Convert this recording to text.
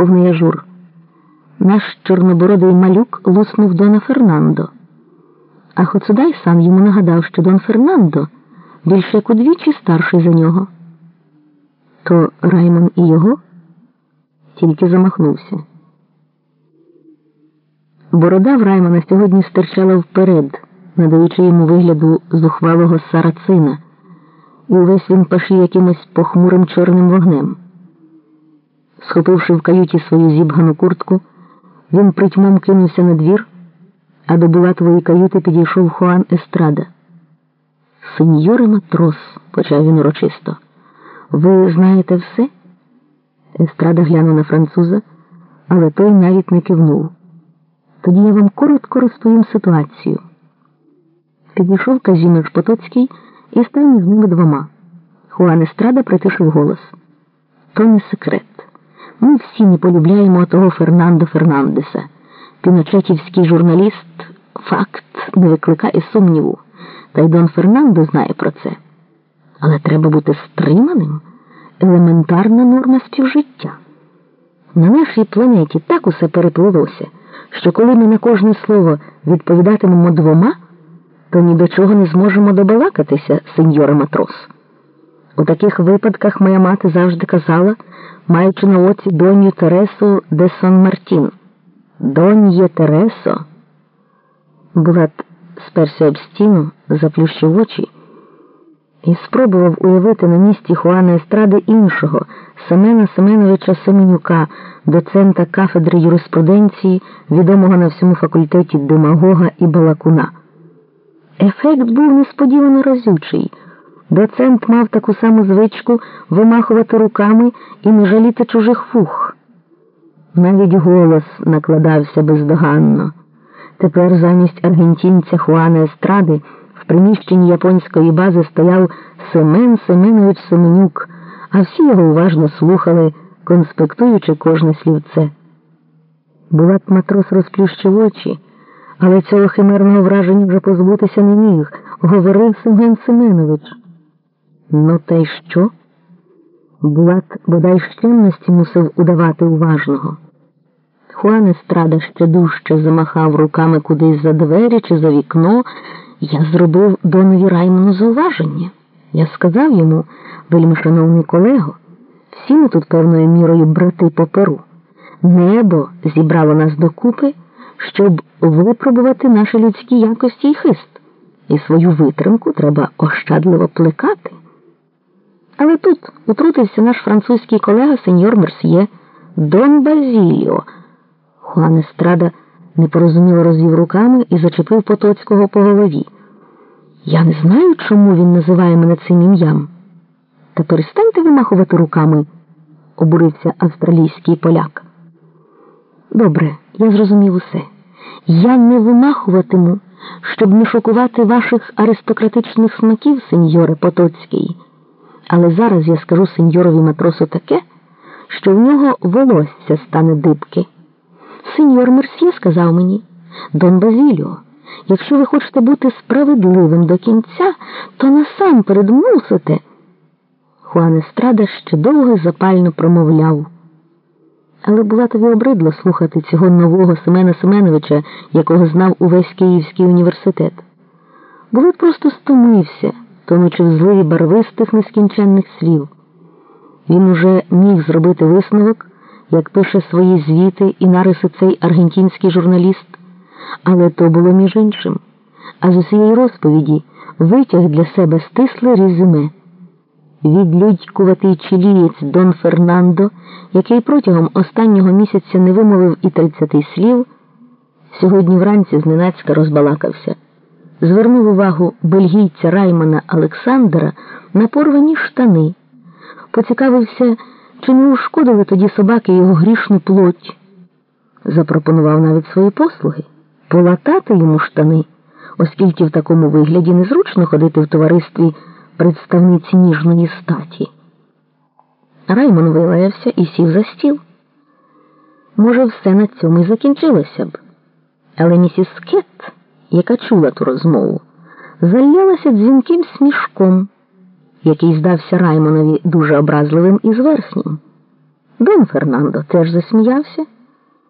повний ажур. Наш чорнобородий малюк луснув Дона Фернандо. А Хоцудай сан йому нагадав, що Дон Фернандо більше як удвічі старший за нього. То Раймон і його тільки замахнувся. Борода в Раймона сьогодні стирчала вперед, надаючи йому вигляду зухвалого сарацина, і увесь він пашив якимось похмурим чорним вогнем. Схопивши в каюті свою зібгану куртку, він притьмом кинувся на двір, а до булатової каюти підійшов Хуан Естрада. Сеньоре матрос, почав він урочисто, ви знаєте все? Естрада глянув на француза, але той навіть не кивнув. Тоді я вам коротко розповім ситуацію. Підійшов Казімир Потоцький і став між ними двома. Хуан Естрада притишив голос. То не секрет. Ми всі не полюбляємо того Фернандо Фернандеса. Піночетівський журналіст факт не викликає сумніву. Та й Дон Фернандо знає про це. Але треба бути стриманим елементарна норма співжиття. На нашій планеті так усе переплилося, що коли ми на кожне слово відповідатимемо двома, то ні до чого не зможемо добалакатися, сеньоре матрос. У таких випадках моя мати завжди казала, маючи на оці доню Тересу де Сан Мартін. Доньє Тересо. Булат сперся об стіну, заплющив очі і спробував уявити на місці Хуана Естради іншого Семена Семеновича Семенюка, доцента кафедри юриспруденції, відомого на всьому факультеті демагога і балакуна. Ефект був несподівано разючий. Доцент мав таку саму звичку вимахувати руками і не жаліти чужих фух. Навіть голос накладався бездоганно. Тепер замість аргентинця Хуана Естради в приміщенні японської бази стояв Семен Семенович Семенюк, а всі його уважно слухали, конспектуючи кожне слівце. Булат матрос розплющив очі, але цього химерного враження вже позбутися не міг, говорив Семен Семенович. Ну, та й що? Булат бодай щемності мусив удавати уважного. Хуан Естрада ще дужче замахав руками кудись за двері чи за вікно. Я зробив донові Раймону зауваження. Я сказав йому, вельми шановний колего, всі ми тут певною мірою брати по перу. Небо зібрало нас докупи, щоб випробувати наші людські якості і хист, і свою витримку треба ощадливо плекати. Але тут утрутився наш французький колега сеньор Мерсьє Дон Базіліо. Хуан Естрада непорозуміло розвів руками і зачепив Потоцького по голові. Я не знаю, чому він називає мене цим ім'ям. Та перестаньте вимахувати руками, обурився австралійський поляк. Добре, я зрозумів усе. Я не вимахуватиму, щоб не шокувати ваших аристократичних смаків, сеньоре Потоцький. Але зараз я скажу сеньорові матросу таке, що в нього волосся стане дибки. Сеньор Мерсьє сказав мені, Дон Базіліо, якщо ви хочете бути справедливим до кінця, то насамперед мусите. Хуан Естрада ще довго запально промовляв. Але Булатові обридло слухати цього нового Семена Семеновича, якого знав увесь Київський університет. Булат просто стомився, тонучи в зливі барвистих нескінченних слів. Він уже міг зробити висновок як пише свої звіти і нариси цей аргентинський журналіст, але то було між іншим. А з усієї розповіді витяг для себе стисле резюме. Відлюдькуватий чилієць Дон Фернандо, який протягом останнього місяця не вимовив і тридцяти слів, сьогодні вранці зненацька розбалакався. Звернув увагу бельгійця Раймана Олександра на порвані штани, поцікавився. Чи не ушкодили тоді собаки його грішну плоть? Запропонував навіть свої послуги полатати йому штани, оскільки в такому вигляді незручно ходити в товаристві представниці ніжної статі. Раймон вилаявся і сів за стіл. Може, все на цьому і закінчилося б. Але місіс Кет, яка чула ту розмову, залялася дзвінким смішком який здався Раймонові дуже образливим і зверхнім. Дон Фернандо теж засміявся